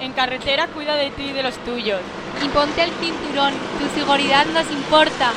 En carretera cuida de ti y de los tuyos. Y ponte el cinturón, tu seguridad nos importa.